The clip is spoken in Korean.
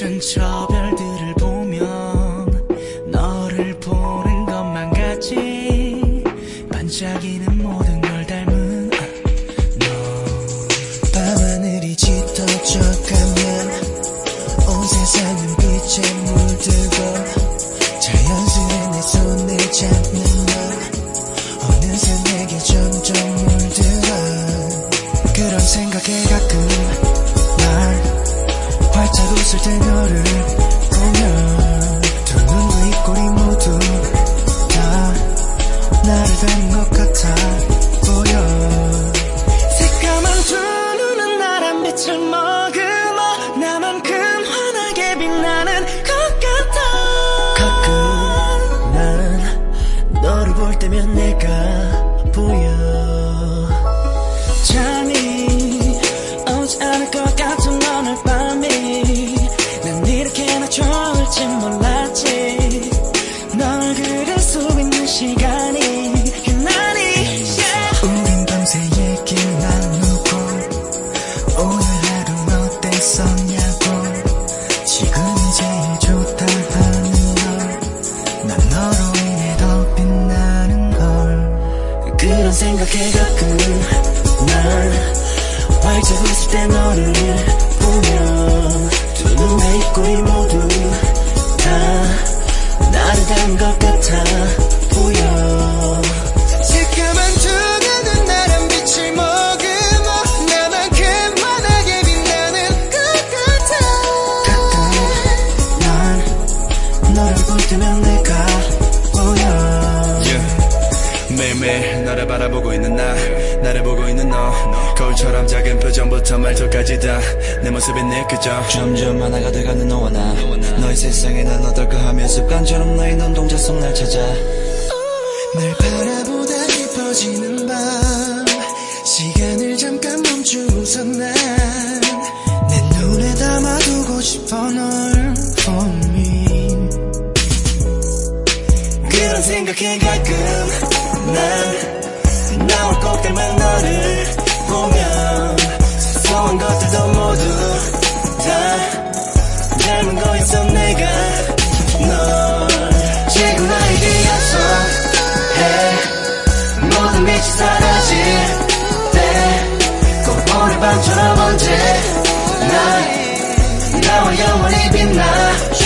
비춘 저 별들을 보면 너를 보는 것만 같지 반짝이는 모든 걸 닮은 너. 밤하늘이 짙어져가면 온 세상은 빛에 물들고 자연스레 내 손을 잡는 너. 어느새 내게 점점 물들어. 그런 생각에 가끔 날 활짝 웃을 때너 닮은 것 같아 보여. 새까만 두 눈은 나란 빛을 머금어 나만큼 환하게 빛나는 것 같아. 가끔 난 너를 볼 때면 내가 보여. 잠이 오지 않을 것 같은 오늘 난 이렇게나 좋을지 몰랐지 너로 인해 더 빛나는 걸. 그런 생각에 가끔 난 활짝 웃을 때 너를 보면 두 눈의 입꼬리 모두 매일매일 너를 바라보고 있는 나 나를 보고 있는 너. 거울처럼 작은 표정부터 말투까지 다. 내 모습이 느껴져 점점 하나가 돼가는 너와 나. 너의 세상에 난 어떨까 하며 습관처럼 너의 눈동자 속 날 찾아. 날 바라보다 깊어지는 밤. 시간을 잠깐 멈추고서 난내 눈에 담아두고 싶어 널 고민 그런 생각에 가끔 난 나와 꼭 닮은 너를 보면 소소한 것들도 모두 다 닮은 거였어 내가 널 지금 나의 뒤였어 해. 모든 빛이 사라질 때꼭 보는 밤처럼 언제 나 나와 영원히 빛나.